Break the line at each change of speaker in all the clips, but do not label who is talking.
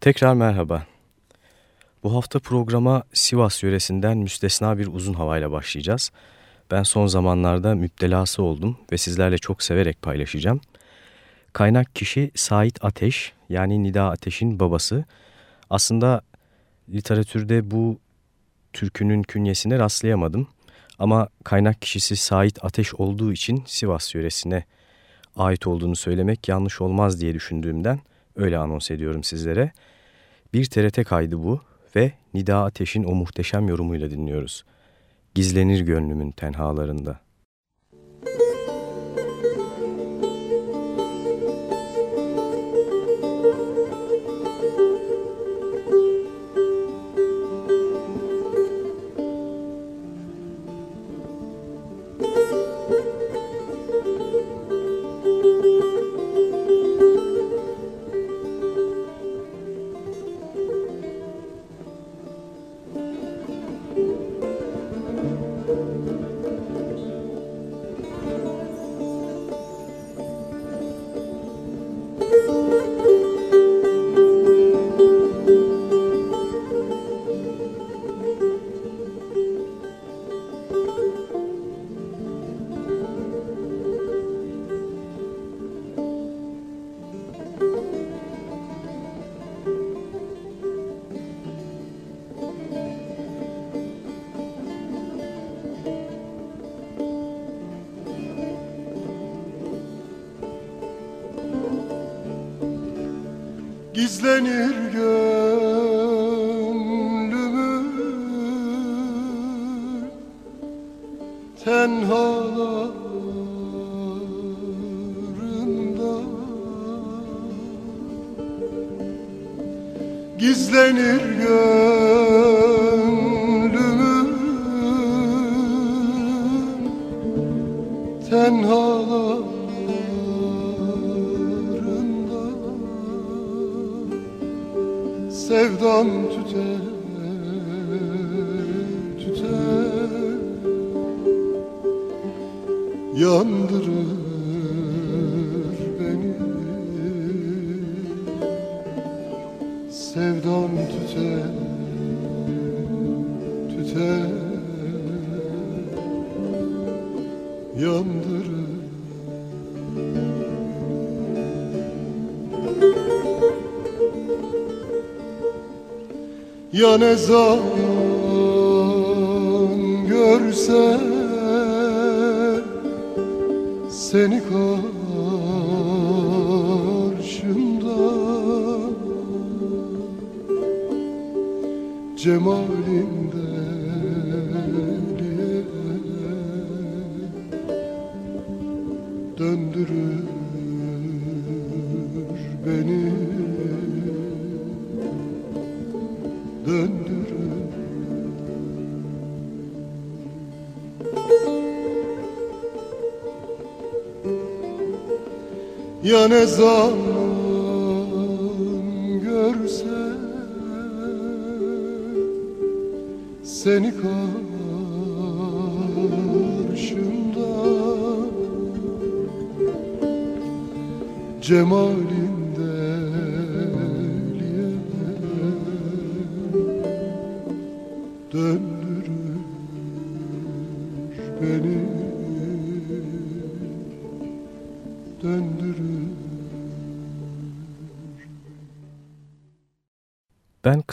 Tekrar merhaba. Bu hafta programa Sivas yöresinden müstesna bir uzun havayla başlayacağız. Ben son zamanlarda müptelası oldum ve sizlerle çok severek paylaşacağım. Kaynak kişi Sait Ateş yani Nida Ateş'in babası. Aslında literatürde bu türkünün künyesine rastlayamadım. Ama kaynak kişisi Sait Ateş olduğu için Sivas yöresine ait olduğunu söylemek yanlış olmaz diye düşündüğümden öyle anons ediyorum sizlere. Bir TRT kaydı bu ve Nida Ateş'in o muhteşem yorumuyla dinliyoruz. Gizlenir gönlümün tenhalarında.
Gizlenir gönlümün Ya ne zaman görse seni karşımda. Cemalinde döndürür beni Ya ne zaman görse seni karşımda. Cemalinde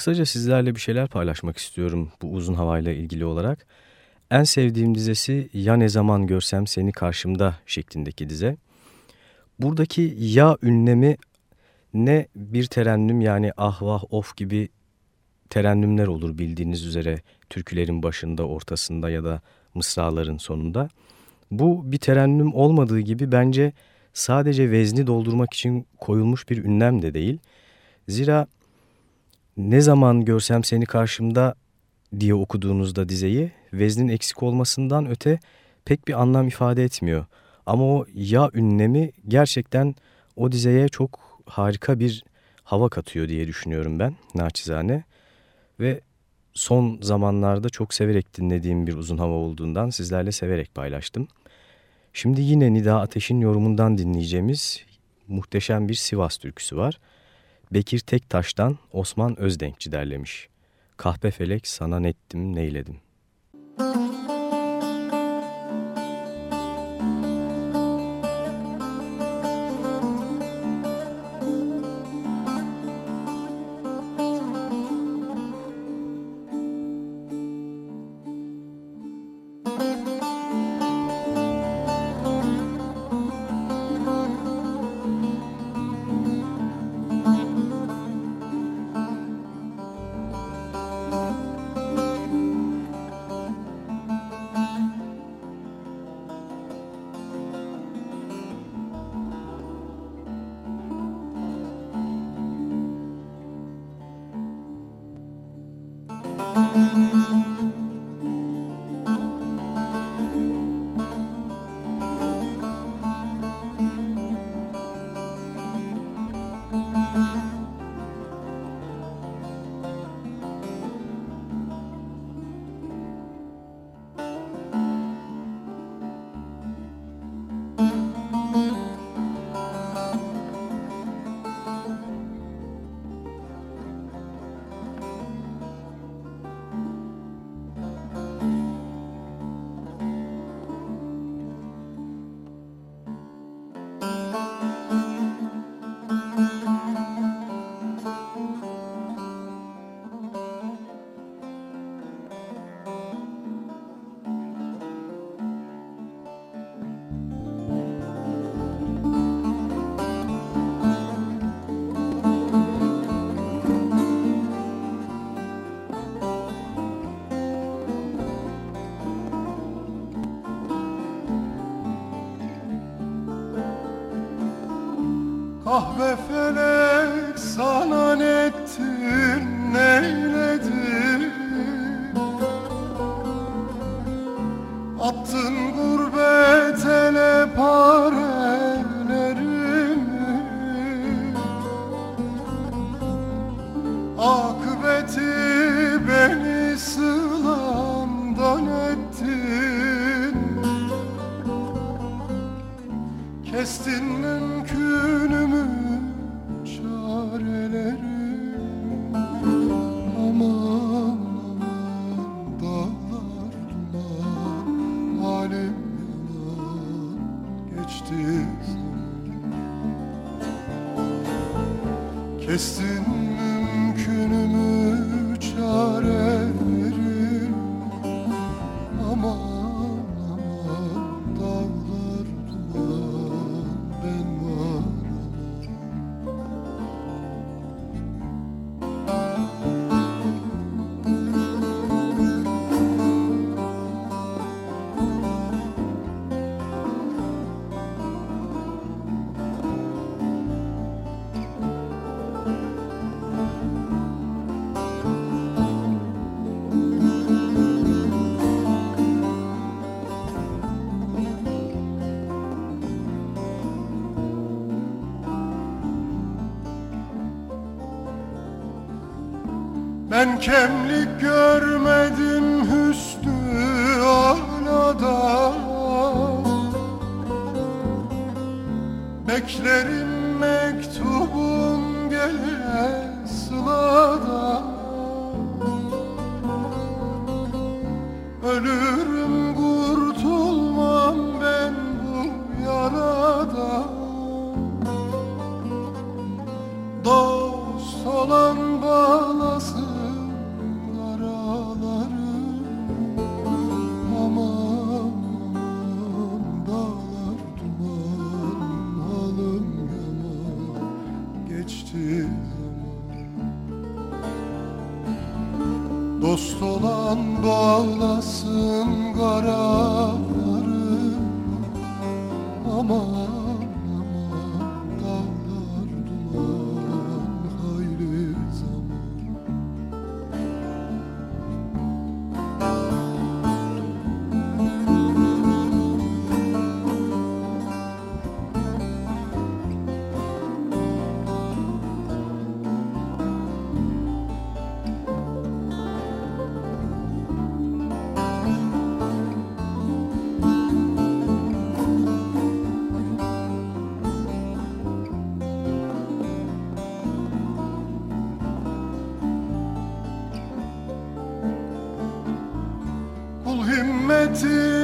kısaca sizlerle bir şeyler paylaşmak istiyorum bu uzun havayla ilgili olarak. En sevdiğim dizesi Ya Ne Zaman Görsem Seni Karşımda şeklindeki dize. Buradaki ya ünlemi ne bir terennüm yani ah vah of gibi terennümler olur bildiğiniz üzere türkülerin başında, ortasında ya da mısraların sonunda. Bu bir terennüm olmadığı gibi bence sadece vezni doldurmak için koyulmuş bir ünlem de değil. Zira ne zaman görsem seni karşımda diye okuduğunuzda dizeyi veznin eksik olmasından öte pek bir anlam ifade etmiyor. Ama o ya ünlemi gerçekten o dizeye çok harika bir hava katıyor diye düşünüyorum ben naçizane. Ve son zamanlarda çok severek dinlediğim bir uzun hava olduğundan sizlerle severek paylaştım. Şimdi yine Nida Ateş'in yorumundan dinleyeceğimiz muhteşem bir Sivas türküsü var. Bekir Tektaş'tan Osman Özdenkçi derlemiş. Kahpe felek sana nettim neyledim.
kemlik görmedim hüsnü alada Beklerim to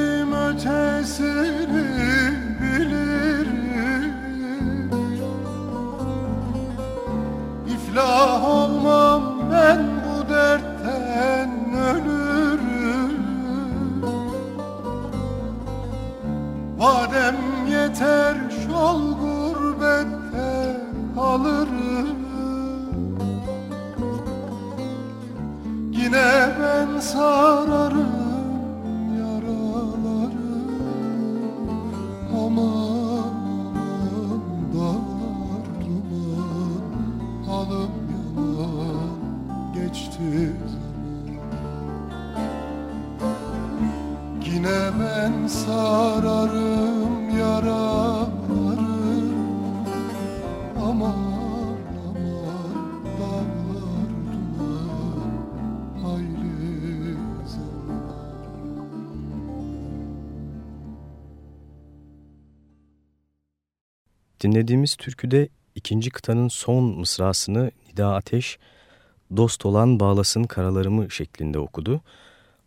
Dinlediğimiz türküde ikinci kıtanın son mısrasını Nida Ateş, dost olan bağlasın karalarımı şeklinde okudu.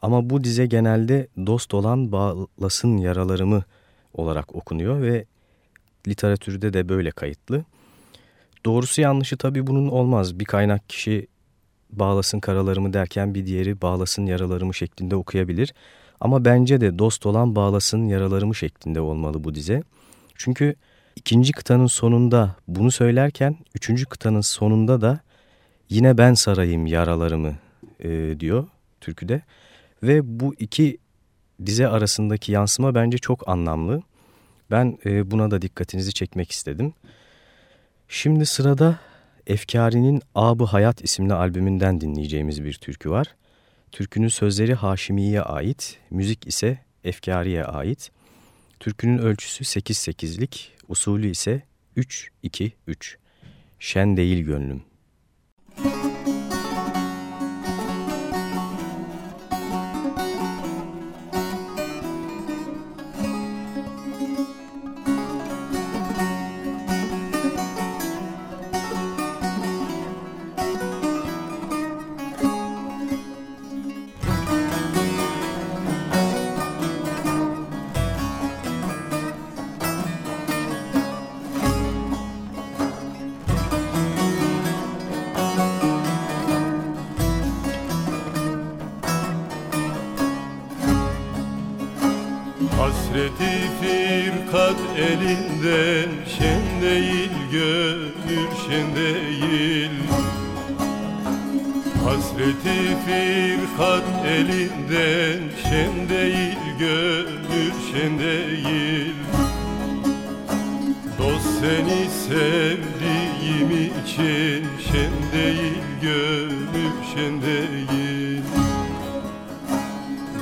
Ama bu dize genelde dost olan bağlasın yaralarımı olarak okunuyor ve literatürde de böyle kayıtlı. Doğrusu yanlışı tabii bunun olmaz. Bir kaynak kişi bağlasın karalarımı derken bir diğeri bağlasın yaralarımı şeklinde okuyabilir. Ama bence de dost olan bağlasın yaralarımı şeklinde olmalı bu dize. Çünkü ikinci kıtanın sonunda bunu söylerken üçüncü kıtanın sonunda da yine ben sarayım yaralarımı e, diyor türküde. Ve bu iki dize arasındaki yansıma bence çok anlamlı. Ben e, buna da dikkatinizi çekmek istedim. Şimdi sırada Efkari'nin Abı Hayat isimli albümünden dinleyeceğimiz bir türkü var. Türkünün sözleri Haşimi'ye ait, müzik ise Efkari'ye ait. Türkünün ölçüsü 8-8'lik, usulü ise 3-2-3. Şen değil gönlüm.
Hasreti firkat elinden şen değil gönül şen değil. Hasreti firkat elinden şen değil gönül şen değil. Dost seni sevdiğim için şen değil gönül şen değil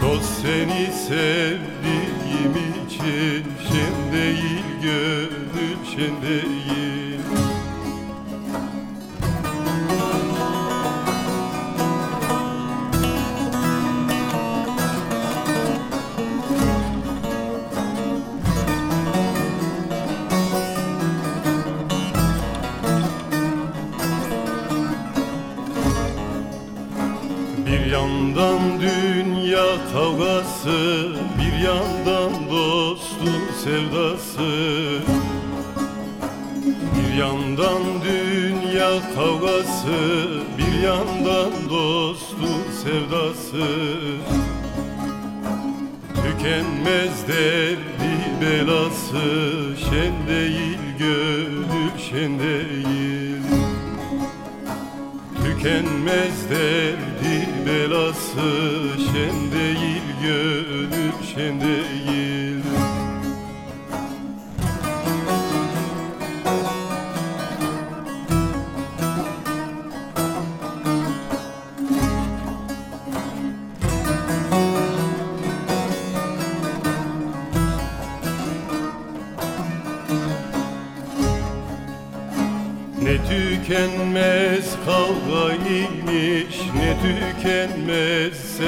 Dost seni sevdiğim için şen değil gönül şen değil kavgası Bir yandan dostun sevdası. Tükenmez derdi belası Şen değil gönül şen değil. Tükenmez derdi belası Şen değil gönül şen değil tükenmez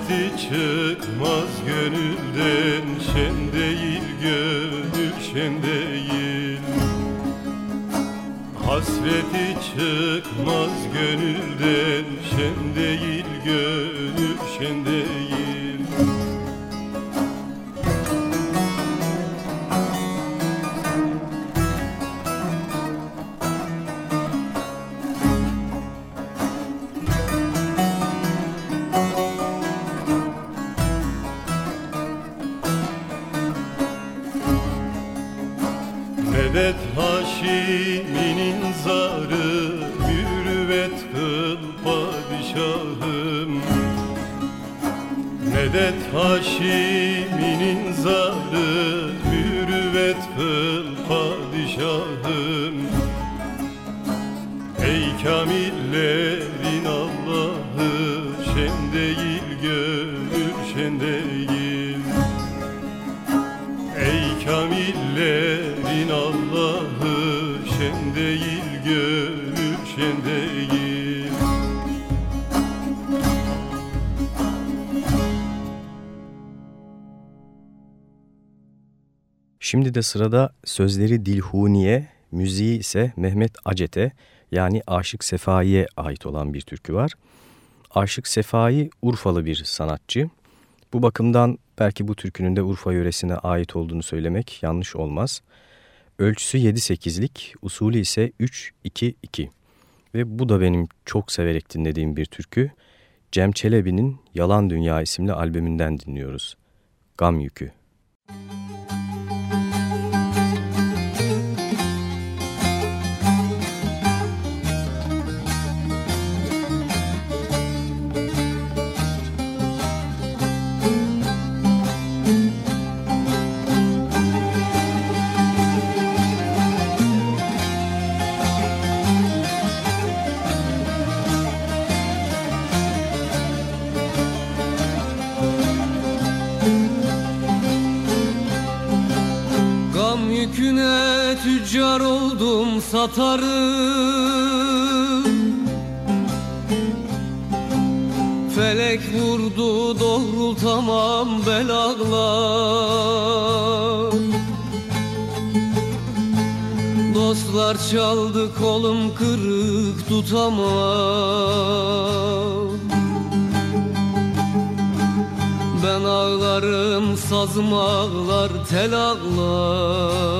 Hasreti çıkmaz gönülden Şen değil gönül şen değil Hasreti çıkmaz gönülden Şen değil gönül şen değil
Şimdi sırada sözleri Dilhuniye, müziği ise Mehmet Acet'e yani Aşık Sefai'ye ait olan bir türkü var. Aşık Sefai Urfalı bir sanatçı. Bu bakımdan belki bu türkünün de Urfa yöresine ait olduğunu söylemek yanlış olmaz. Ölçüsü 7-8'lik, usulü ise 3-2-2. Ve bu da benim çok severek dinlediğim bir türkü. Cem Çelebi'nin Yalan Dünya isimli albümünden dinliyoruz. Gam Yükü.
Gam satarım Felek vurdu doğrultamam belaglar. Dostlar çaldı kolum kırık tutamam. Ben ağlarım sazım ağlar tel ağlar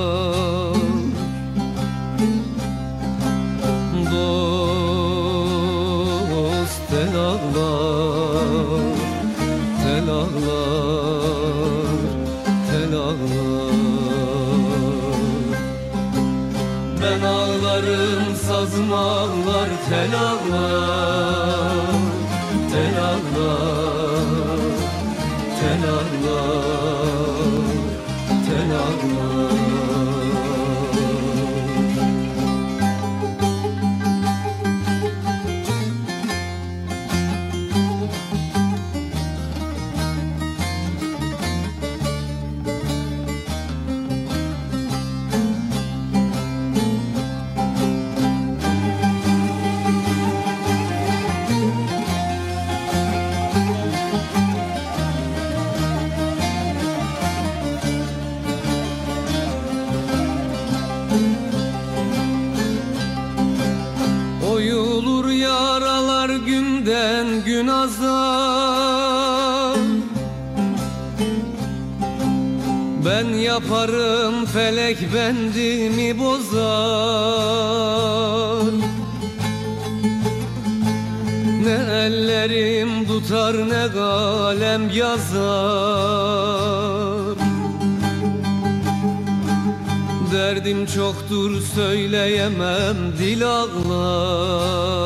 sazım ağlar tel ağlar yaparım felek bendimi bozar. Ne ellerim tutar ne kalem yazar. Derdim çoktur söyleyemem dil ağlar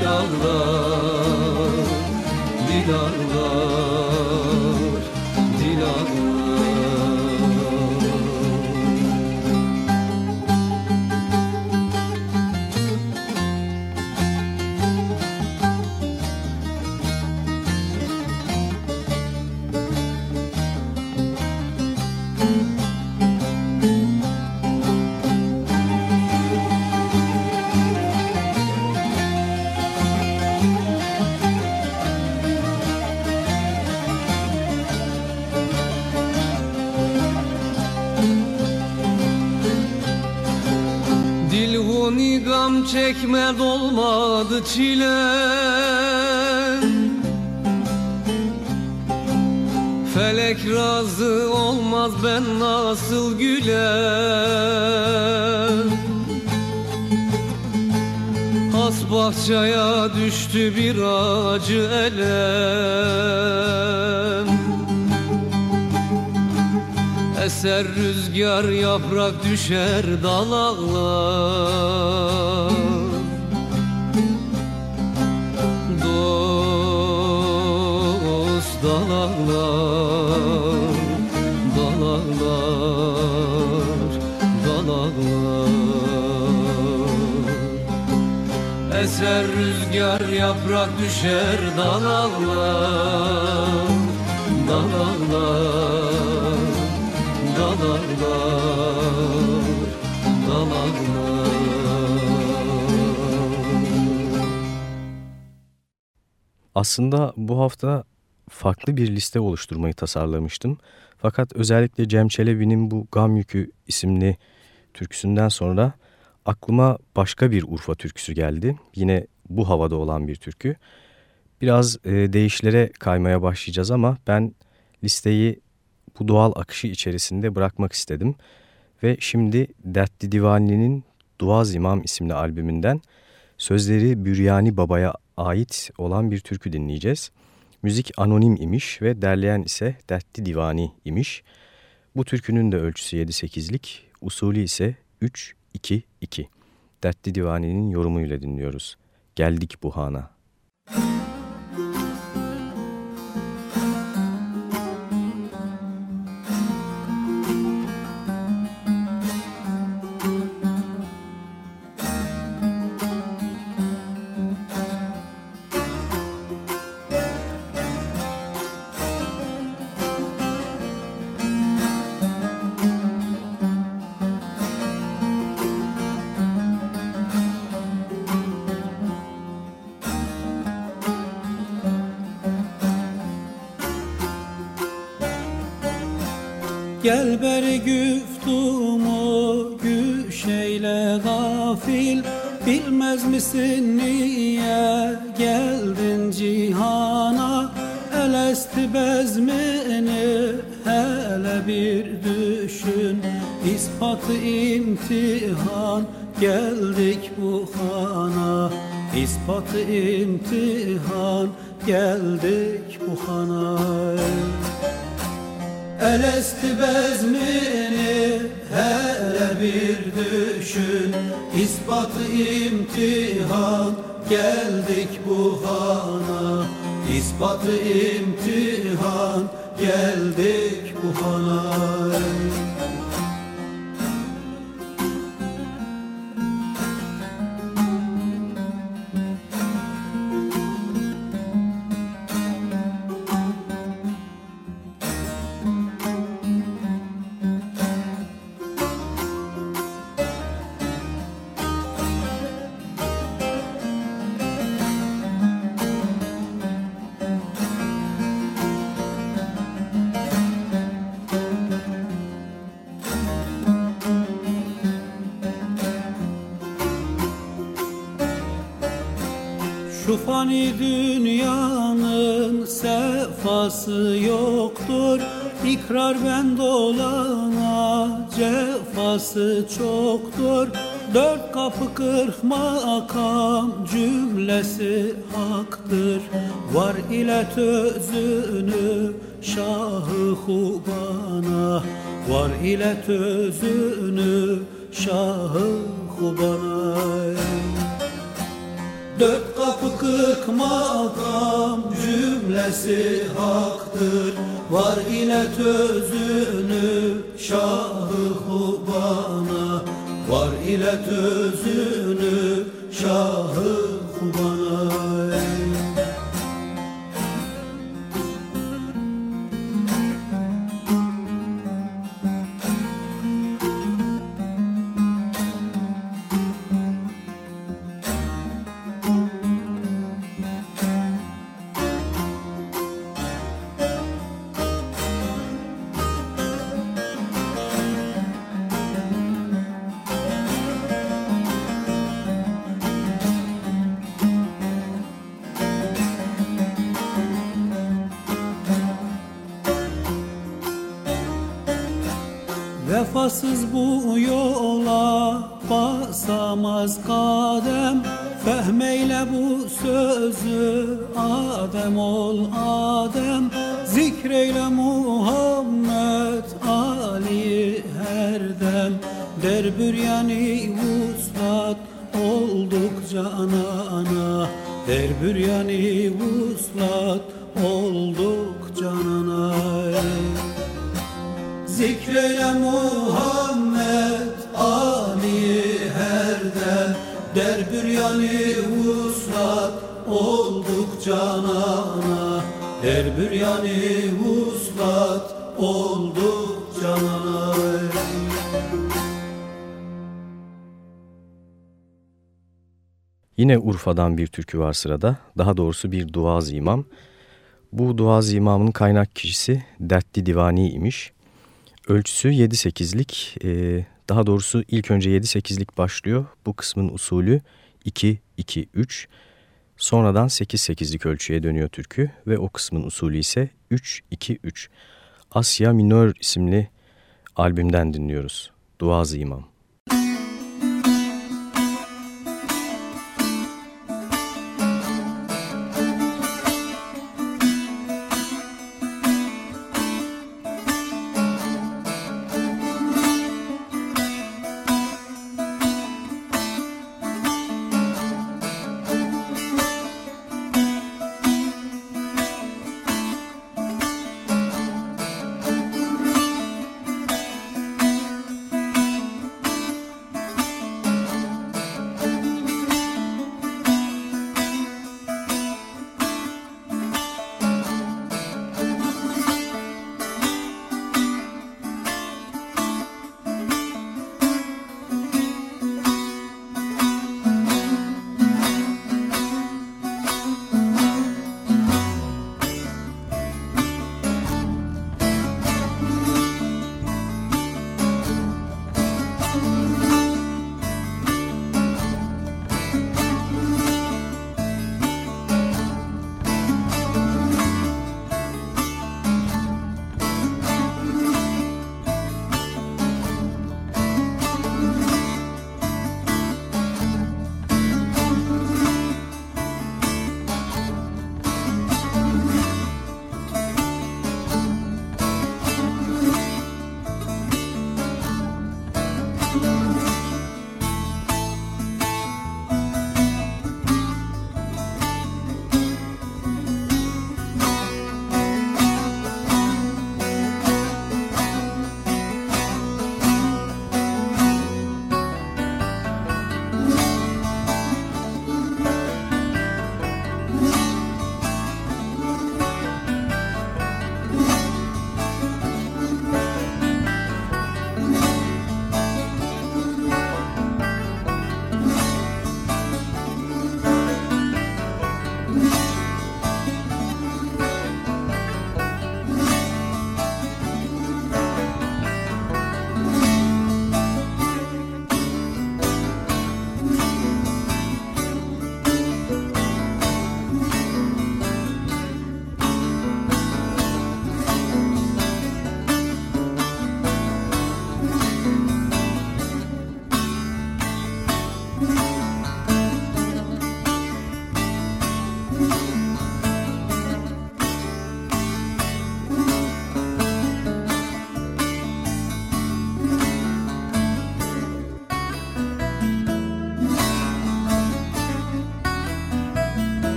Dil ağlar yaprak düşer dalaklar. Dost dalaklar Dalaklar Dalaklar. Eser rüzgar yaprak düşer dalaklar
Aslında bu hafta farklı bir liste oluşturmayı tasarlamıştım. Fakat özellikle Cem Çelebi'nin bu Gam Yükü isimli türküsünden sonra aklıma başka bir Urfa türküsü geldi. Yine bu havada olan bir türkü. Biraz e, değişlere kaymaya başlayacağız ama ben listeyi bu doğal akışı içerisinde bırakmak istedim. Ve şimdi Dertli Divani'nin Duaz İmam isimli albümünden sözleri Büryani Baba'ya ait olan bir türkü dinleyeceğiz. Müzik anonim imiş ve derleyen ise Dertli Divani imiş. Bu türkünün de ölçüsü 7-8'lik, usulü ise 3-2-2. Dertli Divani'nin yorumuyla dinliyoruz. Geldik Buhan'a.
Gel güşeyle gafil Bilmez misin niye geldin cihana? Elesti bezmini hele bir düşün. İspatı imtihan geldik bu hana. İspatı imtihan geldik bu hana. Elesti bezmini hele bir düşün İspatı imtihan. Geldik bu hana İspatı imtihan. Geldik bu hana İkrar ben dolana cefası çoktur. Dört kapı kırk makam cümlesi haktır. Var ile tözünü şahı hubana. Var ile tözünü şahı hubana Dört kapı kırk makam cümlesi haktır. Var ile tözünü şahı hubana. Var ile tözünü şahı hubana Zikreyle Muhammed Ali her dem Der büryani vuslat olduk canana Der büryani vuslat olduk canana
Yine Urfa'dan bir türkü var sırada. Daha doğrusu bir duaz imam. Bu duaz imamın kaynak kişisi Dertli Divani imiş. Ölçüsü 7-8'lik. Ee, daha doğrusu ilk önce 7-8'lik başlıyor. Bu kısmın usulü 2-2-3. Sonradan 8-8'lik ölçüye dönüyor türkü ve o kısmın usulü ise 3-2-3. Asya Minör isimli albümden dinliyoruz. Duaz İmam.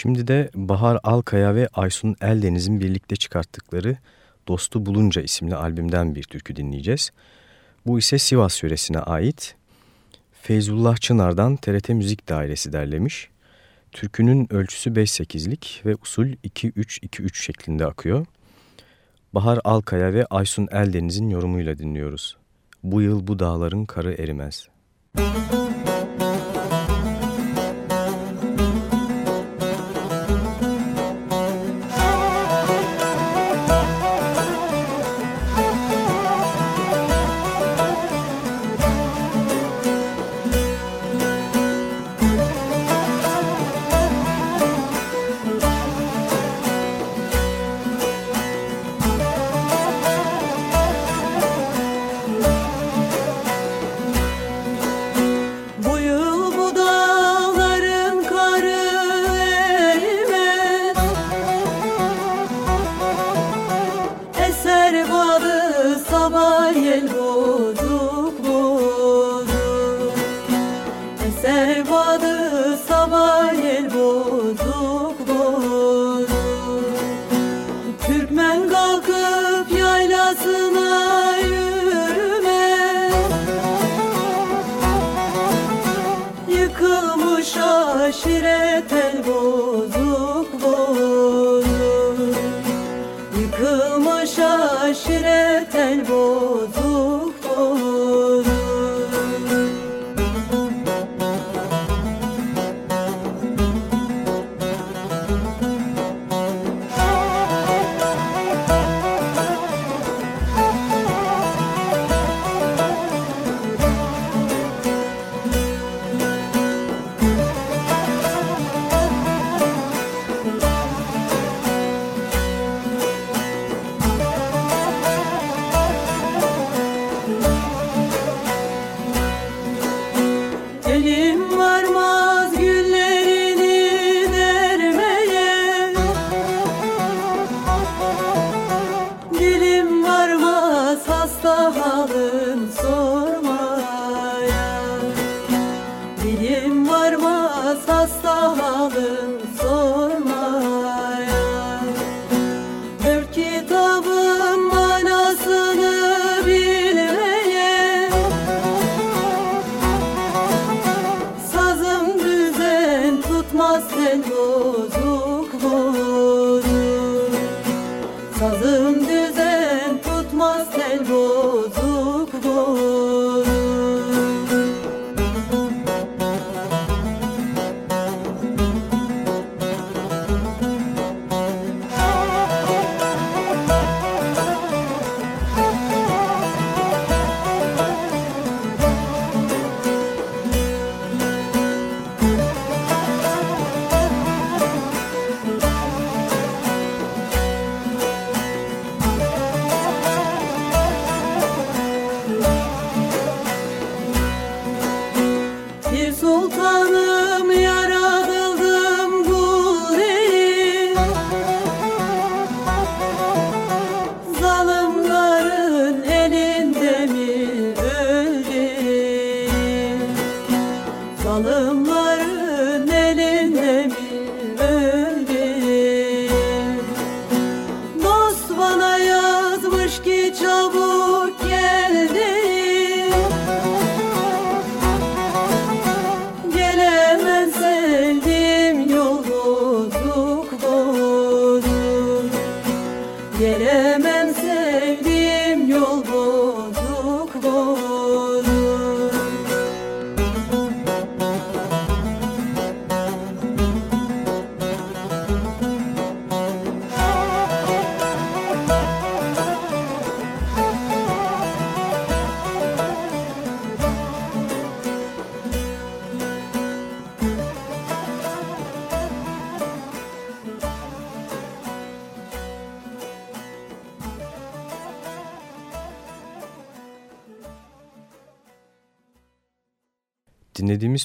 Şimdi de Bahar Alkaya ve Aysun Eldeniz'in birlikte çıkarttıkları Dostu Bulunca isimli albümden bir türkü dinleyeceğiz. Bu ise Sivas yöresine ait. Feyzullah Çınar'dan TRT Müzik Dairesi derlemiş. Türkünün ölçüsü 5-8'lik ve usul 2-3-2-3 şeklinde akıyor. Bahar Alkaya ve Aysun Eldeniz'in yorumuyla dinliyoruz. Bu yıl bu dağların karı erimez. Müzik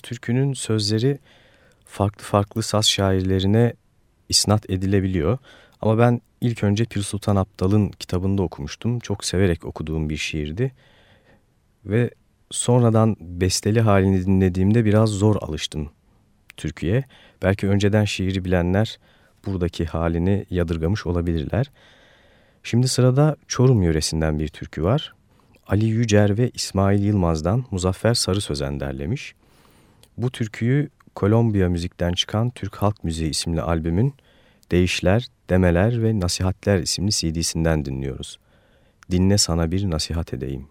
türkünün sözleri farklı farklı saz şairlerine isnat edilebiliyor. Ama ben ilk önce Pir Sultan Abdal'ın kitabında okumuştum. Çok severek okuduğum bir şiirdi. Ve sonradan besteli halini dinlediğimde biraz zor alıştım
türküye. Belki önceden şiiri bilenler buradaki halini yadırgamış olabilirler. Şimdi sırada Çorum yöresinden bir türkü var. Ali Yücer ve İsmail Yılmaz'dan Muzaffer Sarı Sözen derlemiş. Bu türküyü Kolombiya müzikten çıkan Türk Halk Müziği isimli albümün Değişler, Demeler ve Nasihatler isimli CD'sinden dinliyoruz. Dinle sana bir nasihat edeyim.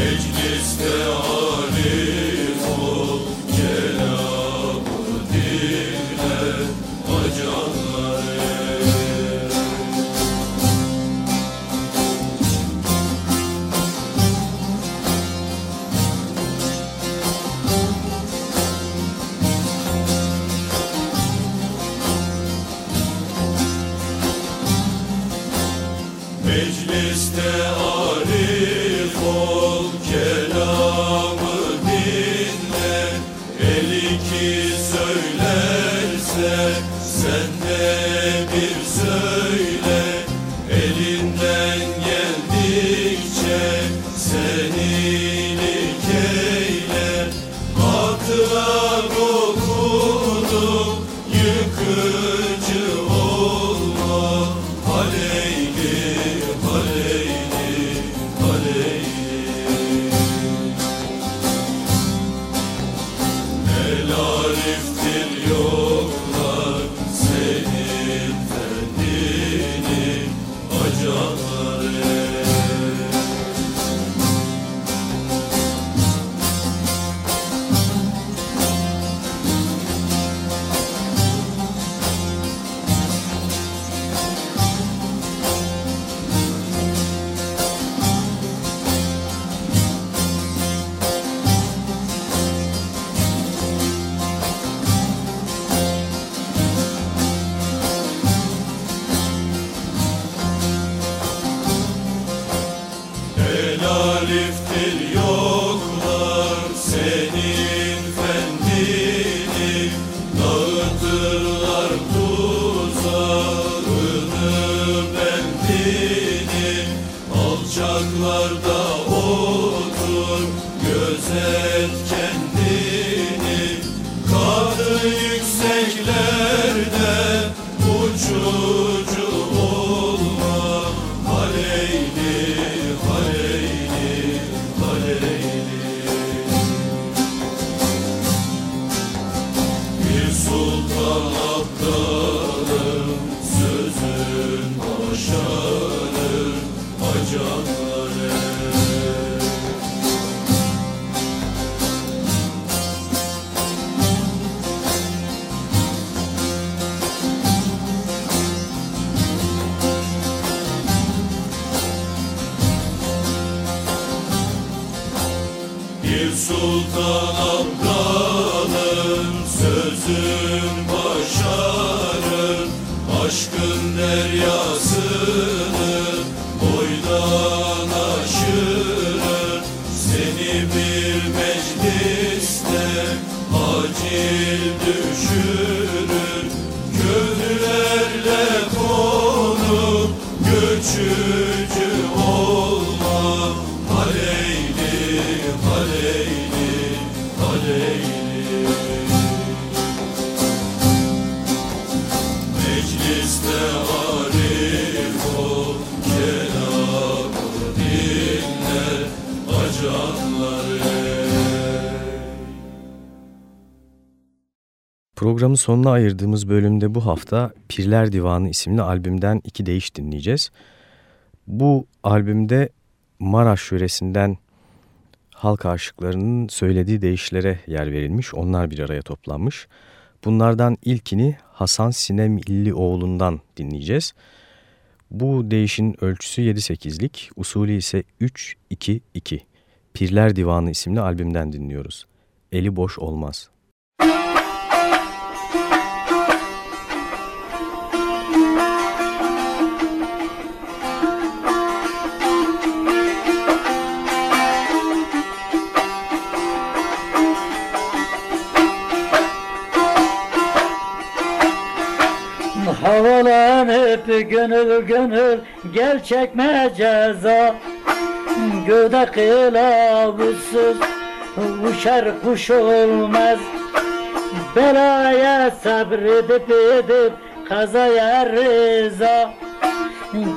Seni bir
lift. Göçücü olma. Haleyli, Haleyli, Haleyli
Programın sonuna ayırdığımız bölümde bu hafta Pirler Divanı isimli albümden iki değiş dinleyeceğiz. Bu albümde Maraş yöresinden halk aşıklarının söylediği deyişlere yer verilmiş, onlar bir araya toplanmış. Bunlardan ilkini Hasan Sinem İllioğlu'ndan dinleyeceğiz. Bu değişin ölçüsü 7-8'lik, usulü ise 3-2-2. Pirler Divanı isimli albümden dinliyoruz. Eli boş olmaz.
Havalanıp gönül gönül gel çekme ceza. Göde kılavuzsuz uçar kuş olmaz. Belaya sabredip edip kazaya rıza.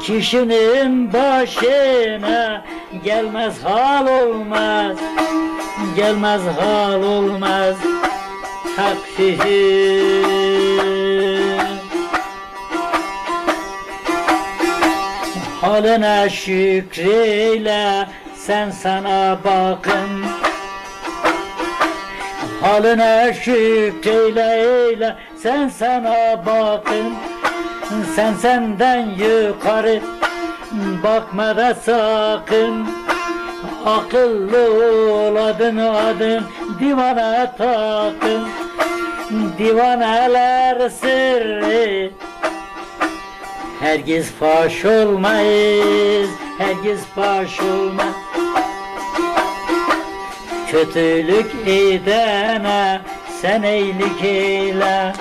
Kişinin başına gelmez hal olmaz. Gelmez hal olmaz. Takfihi Haline şükreyle sen sana bakın. Haline şükreyle eyle sen sana bakın. Sen senden yukarı bakma da sakın. Akıllı ol adın adın divana takın. Divaneler sırrı Herkes faş olmayız, herkes faş olmaz. Kötülük edene sen iyilik eyle.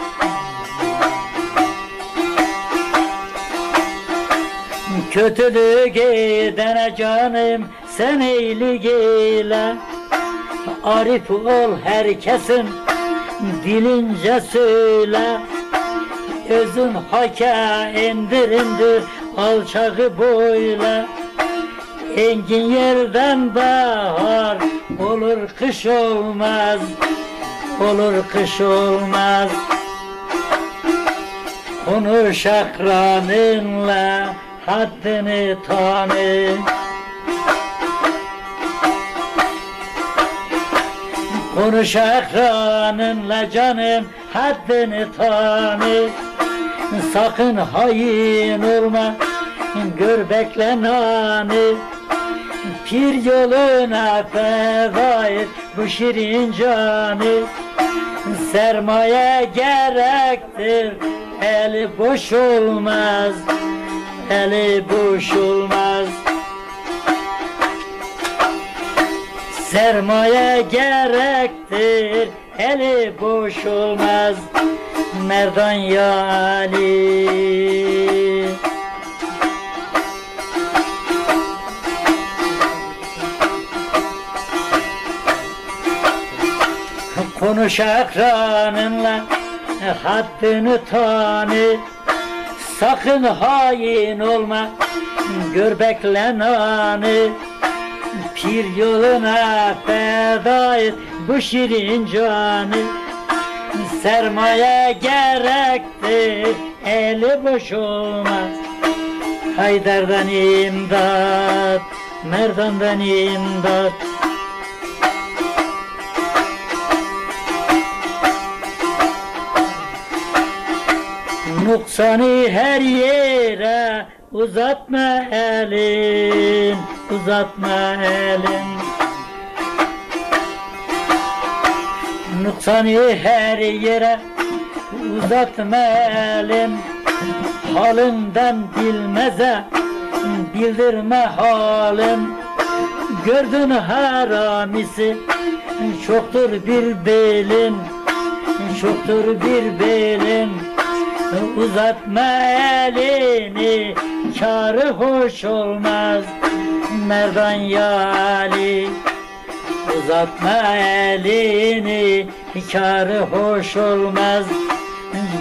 Kötülük edene canım sen iyilik eyle. Arif ol herkesin dilince söyle. Özün haka indir indir alçağı boyla. Engin yerden bahar olur kış olmaz. Olur kış olmaz. Konuş akranınla haddini tanı Konuş akranınla canım haddini tanı Sakın hain olma Gör bekle nani. Pir yoluna feda et Bu şirin canı Sermaye gerektir Eli boş olmaz Eli boş olmaz. Sermaye gerektir Eli boş olmaz Merdan yani. Konuş akranınla haddini tanı Sakın hain olma gör beklen anı Pir yoluna feda et bu şirin canı Sermaye gerektir eli boş olmaz Haydar'dan imdat Merdan'dan imdat. Nuksanı her yere uzatma elin Uzatma elin Nuksanı her yere. Uzatma elin Halinden bilmeze. Bildirme halin Gördün haramisi çoktur bir belin Çoktur bir belin. Uzatma elini Karı hoş olmaz. Merdan yali Uzatma elini Karı hoş olmaz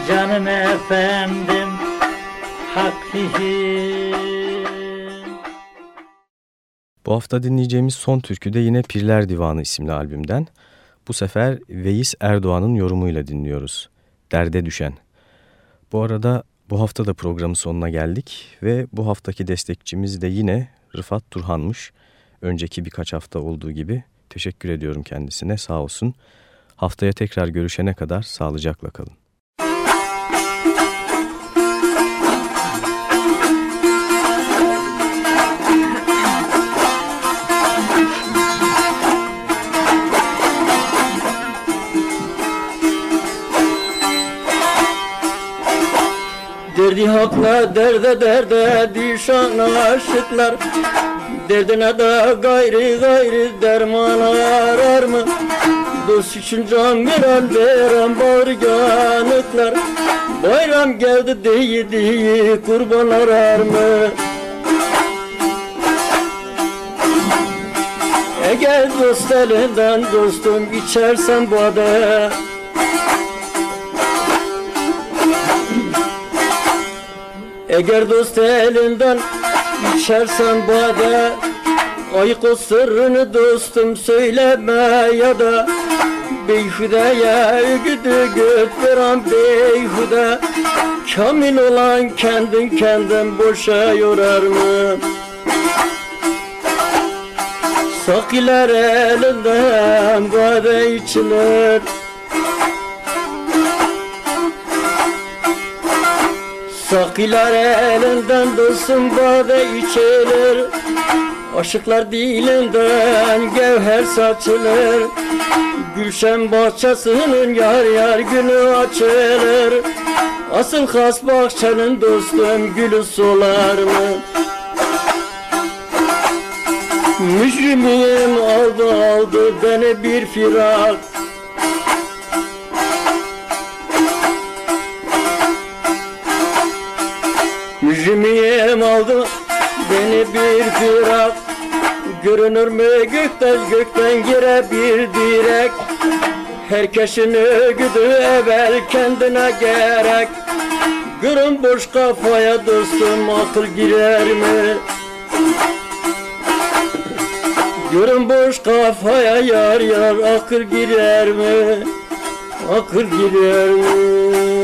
Canım efendim hakkihim
Bu hafta dinleyeceğimiz son türkü de yine Pirler Divanı isimli albümden. Bu sefer Veys Erdoğan'ın yorumuyla dinliyoruz. Derde Düşen. Bu arada bu hafta da programın sonuna geldik ve bu haftaki destekçimiz de yine Rıfat Turhan'mış. Önceki birkaç hafta olduğu gibi teşekkür ediyorum kendisine sağ olsun. Haftaya tekrar görüşene kadar sağlıcakla kalın.
Derdi hakla derde derde düşan aşıklar Derdine de gayri gayri derman arar mı? Dost için can veren veren bağırganıklar Bayram geldi diye diye kurban arar mı? Eğer dost elinden dostum içersen bade Eğer dost elinden içersen bade Ayık o sırrını dostum söyleme ya da. Beyhudeye güdü göt veren beyhude. Kamil olan kendin kendin boşa yorar mı? Sakiler elinden bade içilir Sakiler elinden dostum bade içilir Aşıklar dilinden gevher saçılır. Gülşen bahçesinin yar yar günü açılır. Asıl has bahçenin dostum gülü solar mı? Mücrimim aldı aldı beni bir firak Mücrimim aldı beni bir firak Görünür mü gökten gökten gire bir direk Herkesin ögüdü evvel kendine gerek Görün boş kafaya dostum akıl girer mi? Görün boş kafaya yar yar akıl girer mi? Akıl girer mi?